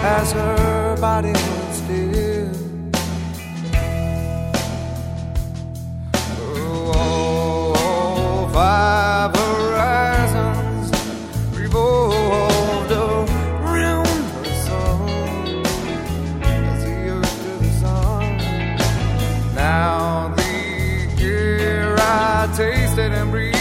as her body was still. Oh, oh five horizons revolved around her soul as the earth to the sun. Now the air I tasted and breathed.